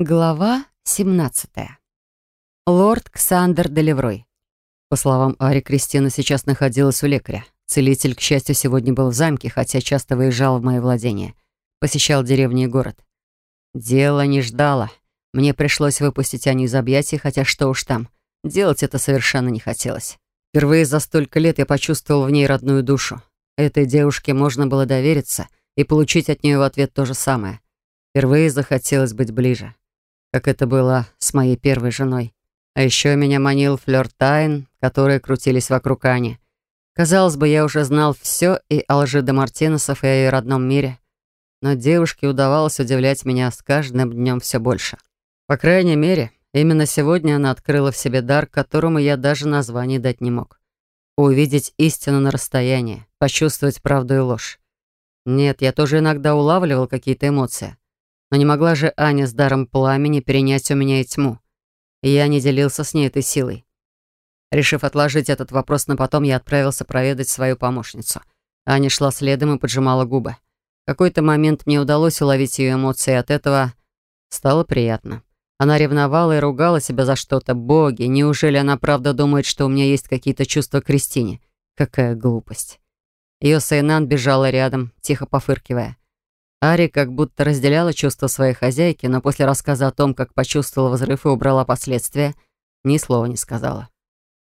Глава 17. Лорд Ксандер де Леврой, По словам Ари, Кристина сейчас находилась у лекаря. Целитель, к счастью, сегодня был в замке, хотя часто выезжал в мои владения. Посещал деревни и город. Дело не ждало. Мне пришлось выпустить Аню из объятий, хотя что уж там. Делать это совершенно не хотелось. Впервые за столько лет я почувствовал в ней родную душу. Этой девушке можно было довериться и получить от нее в ответ то же самое. Впервые захотелось быть ближе как это было с моей первой женой. А еще меня манил флёр тайн, которые крутились вокруг Ани. Казалось бы, я уже знал все и о лжи Мартинесов, и о ее родном мире. Но девушке удавалось удивлять меня с каждым днем все больше. По крайней мере, именно сегодня она открыла в себе дар, которому я даже название дать не мог. Увидеть истину на расстоянии, почувствовать правду и ложь. Нет, я тоже иногда улавливал какие-то эмоции. Но не могла же Аня с даром пламени перенять у меня и тьму. И я не делился с ней этой силой. Решив отложить этот вопрос на потом, я отправился проведать свою помощницу. Аня шла следом и поджимала губы. В какой-то момент мне удалось уловить ее эмоции, и от этого стало приятно. Она ревновала и ругала себя за что-то. Боги, неужели она правда думает, что у меня есть какие-то чувства к Кристине? Какая глупость. Ее Сейнан бежала рядом, тихо пофыркивая. Ари как будто разделяла чувства своей хозяйки, но после рассказа о том, как почувствовала взрыв и убрала последствия, ни слова не сказала.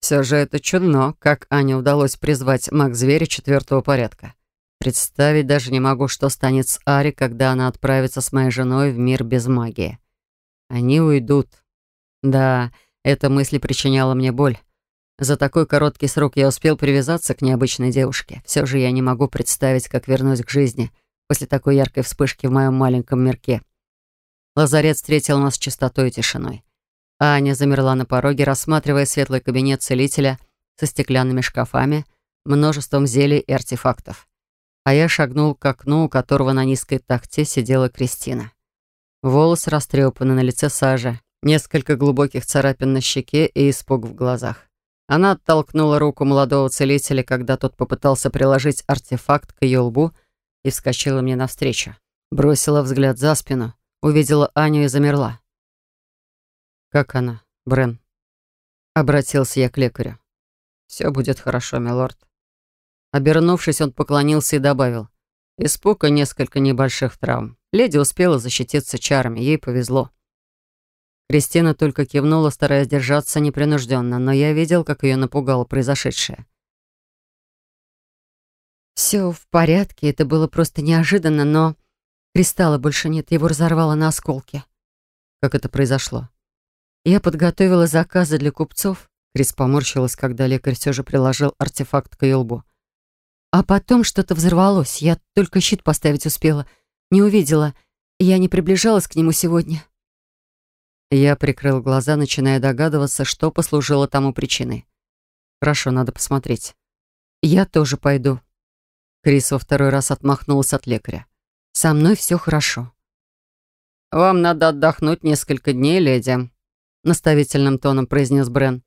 Все же это чудно, как Ане удалось призвать маг-зверя четвертого порядка. Представить даже не могу, что станет с Ари, когда она отправится с моей женой в мир без магии. Они уйдут. Да, эта мысль причиняла мне боль. За такой короткий срок я успел привязаться к необычной девушке. Все же я не могу представить, как вернусь к жизни, после такой яркой вспышки в моем маленьком мирке. Лазарет встретил нас чистотой и тишиной. Аня замерла на пороге, рассматривая светлый кабинет целителя со стеклянными шкафами, множеством зелий и артефактов. А я шагнул к окну, у которого на низкой такте сидела Кристина. Волосы растрепаны, на лице сажа, несколько глубоких царапин на щеке и испуг в глазах. Она оттолкнула руку молодого целителя, когда тот попытался приложить артефакт к ее лбу и вскочила мне навстречу. Бросила взгляд за спину, увидела Аню и замерла. «Как она, Брен?» Обратился я к лекарю. «Все будет хорошо, милорд». Обернувшись, он поклонился и добавил. Испуг и несколько небольших травм. Леди успела защититься чарами, ей повезло. Кристина только кивнула, стараясь держаться непринужденно, но я видел, как ее напугало произошедшее. Все в порядке, это было просто неожиданно, но... Кристалла больше нет, его разорвало на осколки. Как это произошло? Я подготовила заказы для купцов. Крис поморщилась, когда лекарь все же приложил артефакт к ее лбу. А потом что-то взорвалось. Я только щит поставить успела. Не увидела. Я не приближалась к нему сегодня. Я прикрыл глаза, начиная догадываться, что послужило тому причиной. Хорошо, надо посмотреть. Я тоже пойду. Крис во второй раз отмахнулся от лекаря. «Со мной все хорошо». «Вам надо отдохнуть несколько дней, леди», — наставительным тоном произнес Брен.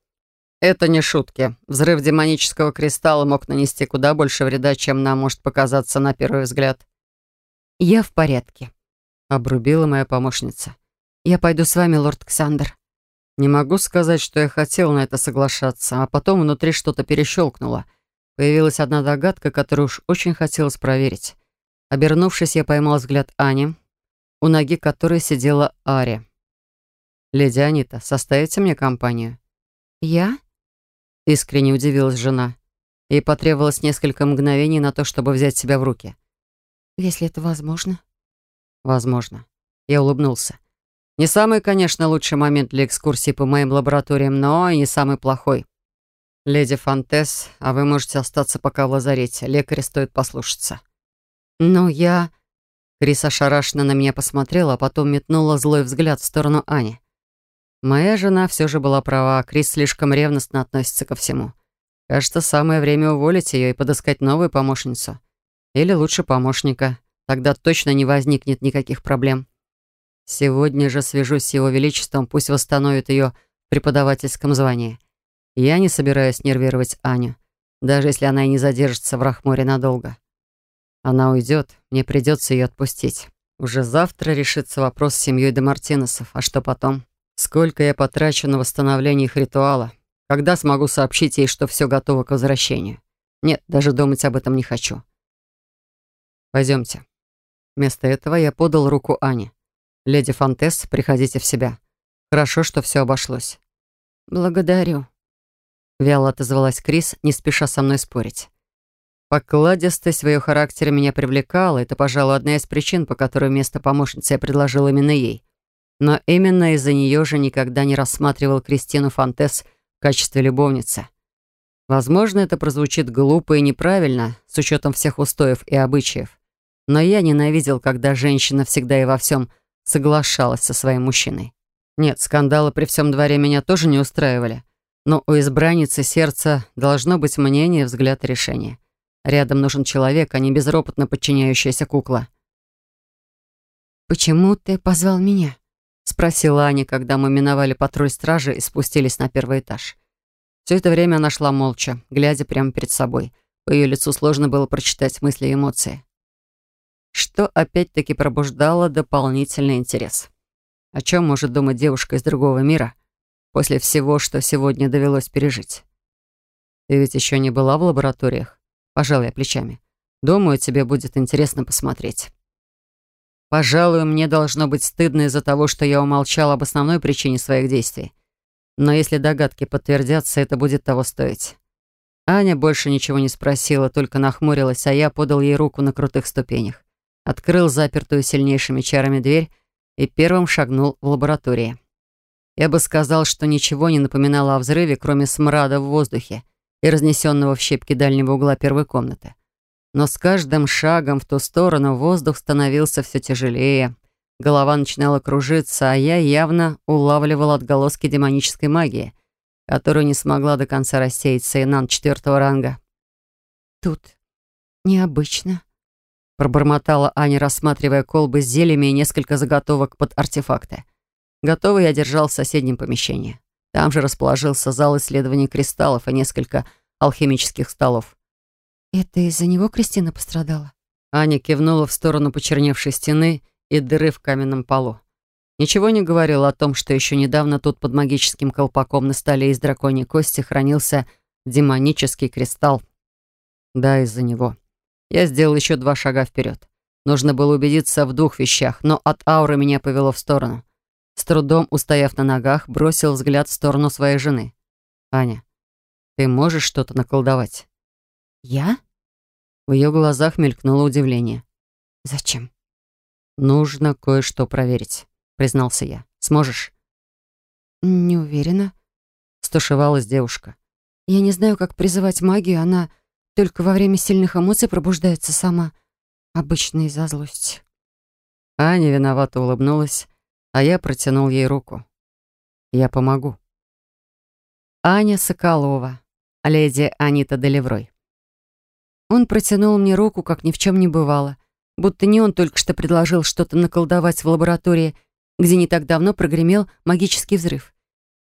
«Это не шутки. Взрыв демонического кристалла мог нанести куда больше вреда, чем нам может показаться на первый взгляд». «Я в порядке», — обрубила моя помощница. «Я пойду с вами, лорд Ксандр». Не могу сказать, что я хотел на это соглашаться, а потом внутри что-то перещелкнуло. Появилась одна догадка, которую уж очень хотелось проверить. Обернувшись, я поймал взгляд Ани, у ноги которой сидела Ари. «Леди Анита, составите мне компанию?» «Я?» — искренне удивилась жена. Ей потребовалось несколько мгновений на то, чтобы взять себя в руки. «Если это возможно?» «Возможно». Я улыбнулся. «Не самый, конечно, лучший момент для экскурсии по моим лабораториям, но и не самый плохой. «Леди Фонтес, а вы можете остаться пока в лазарете. Лекаря стоит послушаться». «Но я...» Крис ошарашенно на меня посмотрела, а потом метнула злой взгляд в сторону Ани. Моя жена все же была права, а Крис слишком ревностно относится ко всему. Кажется, самое время уволить ее и подыскать новую помощницу. Или лучше помощника. Тогда точно не возникнет никаких проблем. Сегодня же свяжусь с его величеством, пусть восстановит ее в преподавательском звании. Я не собираюсь нервировать Аню, даже если она и не задержится в Рахморе надолго. Она уйдет, мне придется ее отпустить. Уже завтра решится вопрос с семьей де Мартинесов. А что потом? Сколько я потрачу на восстановление их ритуала? Когда смогу сообщить ей, что все готово к возвращению? Нет, даже думать об этом не хочу. Пойдемте. Вместо этого я подал руку Ане. «Леди Фонтес, приходите в себя. Хорошо, что все обошлось». «Благодарю», Вяло отозвалась Крис, не спеша со мной спорить. Покладистость в ее характере меня привлекала. Это, пожалуй, одна из причин, по которой место помощницы я предложил именно ей. Но именно из-за нее же никогда не рассматривал Кристину Фонтес в качестве любовницы. Возможно, это прозвучит глупо и неправильно, с учетом всех устоев и обычаев. Но я ненавидел, когда женщина всегда и во всем соглашалась со своим мужчиной. Нет, скандалы при всем дворе меня тоже не устраивали. Но у избранницы сердца должно быть мнение, взгляд и решение. Рядом нужен человек, а не безропотно подчиняющаяся кукла. «Почему ты позвал меня?» — спросила Аня, когда мы миновали патруль стражи и спустились на первый этаж. Все это время она шла молча, глядя прямо перед собой. По ее лицу сложно было прочитать мысли и эмоции. Что опять-таки пробуждало дополнительный интерес. О чем может думать девушка из другого мира — после всего, что сегодня довелось пережить. Ты ведь еще не была в лабораториях? Пожал я плечами. Думаю, тебе будет интересно посмотреть. Пожалуй, мне должно быть стыдно из-за того, что я умолчал об основной причине своих действий. Но если догадки подтвердятся, это будет того стоить. Аня больше ничего не спросила, только нахмурилась, а я подал ей руку на крутых ступенях. Открыл запертую сильнейшими чарами дверь и первым шагнул в лабораторию. Я бы сказал, что ничего не напоминало о взрыве, кроме смрада в воздухе и разнесенного в щепки дальнего угла первой комнаты. Но с каждым шагом в ту сторону воздух становился все тяжелее. Голова начинала кружиться, а я явно улавливал отголоски демонической магии, которую не смогла до конца рассеяться Сейнан четвертого ранга. «Тут необычно», — пробормотала Аня, рассматривая колбы с зельями и несколько заготовок под артефакты. Готовый я держал в соседнем помещении. Там же расположился зал исследований кристаллов и несколько алхимических столов. «Это из-за него Кристина пострадала?» Аня кивнула в сторону почерневшей стены и дыры в каменном полу. Ничего не говорила о том, что еще недавно тут под магическим колпаком на столе из драконьей кости хранился демонический кристалл. Да, из-за него. Я сделал еще два шага вперед. Нужно было убедиться в двух вещах, но от ауры меня повело в сторону. С трудом, устояв на ногах, бросил взгляд в сторону своей жены. «Аня, ты можешь что-то наколдовать?» «Я?» В ее глазах мелькнуло удивление. «Зачем?» «Нужно кое-что проверить», — признался я. «Сможешь?» «Не уверена», — стушевалась девушка. «Я не знаю, как призывать магию, она только во время сильных эмоций пробуждается сама, обычно из-за злости». Аня виновато улыбнулась, а я протянул ей руку. «Я помогу». Аня Соколова, леди Анита Делеврой. Он протянул мне руку, как ни в чем не бывало, будто не он только что предложил что-то наколдовать в лаборатории, где не так давно прогремел магический взрыв.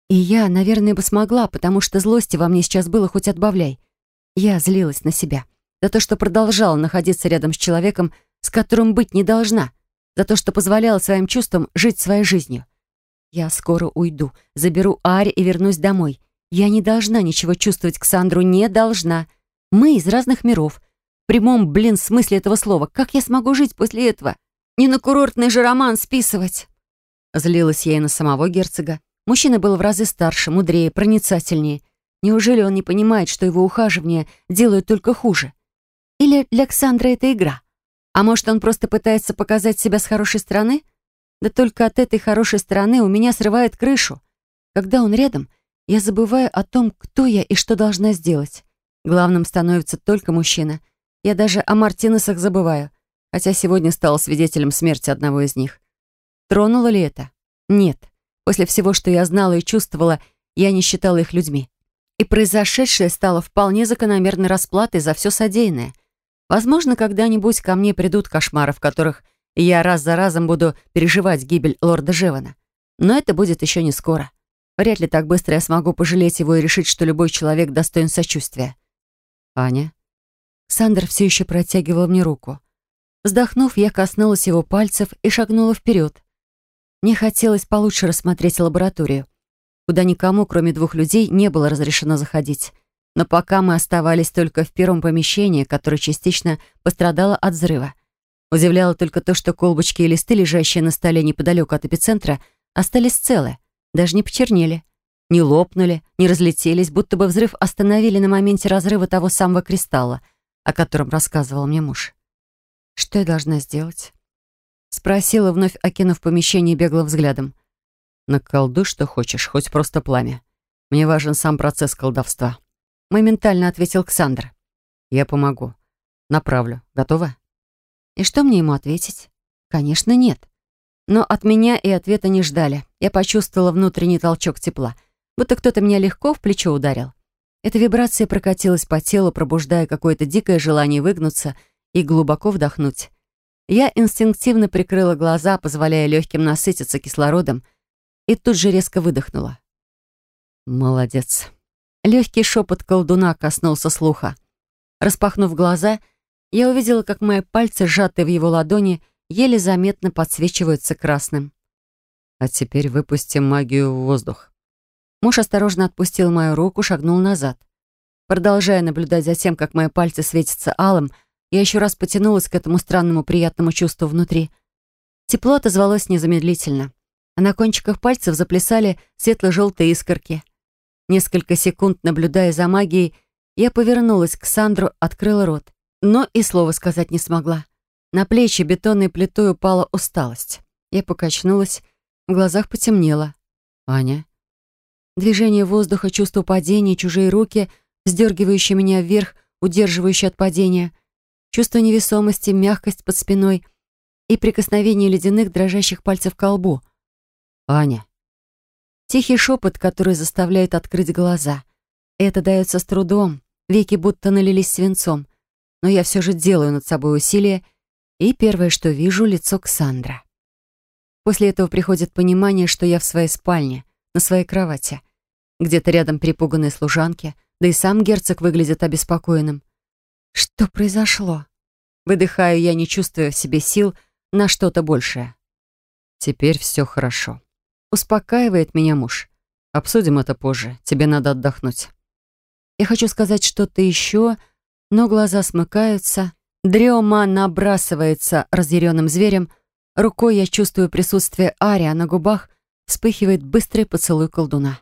И я, наверное, бы смогла, потому что злости во мне сейчас было хоть отбавляй. Я злилась на себя за то, что продолжала находиться рядом с человеком, с которым быть не должна — за то, что позволяла своим чувствам жить своей жизнью. Я скоро уйду, заберу Ари и вернусь домой. Я не должна ничего чувствовать к Сандру, не должна. Мы из разных миров. В прямом, блин, смысле этого слова. Как я смогу жить после этого? Не на курортный же роман списывать. Злилась я и на самого герцога. Мужчина был в разы старше, мудрее, проницательнее. Неужели он не понимает, что его ухаживание делает только хуже? Или для Александра это игра? А может, он просто пытается показать себя с хорошей стороны? Да только от этой хорошей стороны у меня срывает крышу. Когда он рядом, я забываю о том, кто я и что должна сделать. Главным становится только мужчина. Я даже о Мартинесах забываю, хотя сегодня стала свидетелем смерти одного из них. Тронуло ли это? Нет. После всего, что я знала и чувствовала, я не считала их людьми. И произошедшее стало вполне закономерной расплатой за все содеянное. Возможно, когда-нибудь ко мне придут кошмары, в которых я раз за разом буду переживать гибель лорда Жевана. Но это будет еще не скоро. Вряд ли так быстро я смогу пожалеть его и решить, что любой человек достоин сочувствия. Аня? Сандер все еще протягивал мне руку. Вздохнув, я коснулась его пальцев и шагнула вперед. Мне хотелось получше рассмотреть лабораторию, куда никому, кроме двух людей, не было разрешено заходить. Но пока мы оставались только в первом помещении, которое частично пострадало от взрыва. Удивляло только то, что колбочки и листы, лежащие на столе неподалеку от эпицентра, остались целы, даже не почернели, не лопнули, не разлетелись, будто бы взрыв остановили на моменте разрыва того самого кристалла, о котором рассказывал мне муж. «Что я должна сделать?» Спросила, вновь окинув помещение беглым взглядом. «Наколдуй, что хочешь, хоть просто пламя. Мне важен сам процесс колдовства». Моментально ответил Ксандр. «Я помогу. Направлю. Готова?» И что мне ему ответить? Конечно, нет. Но от меня и ответа не ждали. Я почувствовала внутренний толчок тепла, будто кто-то меня легко в плечо ударил. Эта вибрация прокатилась по телу, пробуждая какое-то дикое желание выгнуться и глубоко вдохнуть. Я инстинктивно прикрыла глаза, позволяя легким насытиться кислородом, и тут же резко выдохнула. «Молодец», Легкий шепот колдуна коснулся слуха. Распахнув глаза, я увидела, как мои пальцы, сжатые в его ладони, еле заметно подсвечиваются красным. «А теперь выпустим магию в воздух». Муж осторожно отпустил мою руку, шагнул назад. Продолжая наблюдать за тем, как мои пальцы светятся алым, я еще раз потянулась к этому странному приятному чувству внутри. Тепло отозвалось незамедлительно, а на кончиках пальцев заплясали светло-желтые искорки — Несколько секунд, наблюдая за магией, я повернулась к Сандру, открыла рот, но и слова сказать не смогла. На плечи бетонной плитой упала усталость. Я покачнулась, в глазах потемнело. «Аня?» Движение воздуха, чувство падения, чужие руки, сдергивающие меня вверх, удерживающие от падения, чувство невесомости, мягкость под спиной — и прикосновение ледяных дрожащих пальцев к колбу. «Аня!» Тихий шепот, который заставляет открыть глаза. Это дается с трудом, веки будто налились свинцом. Но я все же делаю над собой усилие, и первое, что вижу, — лицо Ксандра. После этого приходит понимание, что я в своей спальне, на своей кровати. Где-то рядом перепуганные служанки, да и сам герцог выглядит обеспокоенным. Что произошло? Выдыхаю я, не чувствуя в себе сил на что-то большее. Теперь все хорошо. Успокаивает меня муж. Обсудим это позже. Тебе надо отдохнуть. Я хочу сказать что-то еще, но глаза смыкаются. Дрема набрасывается разъяренным зверем. Рукой я чувствую присутствие Ария, на губах вспыхивает быстрый поцелуй колдуна.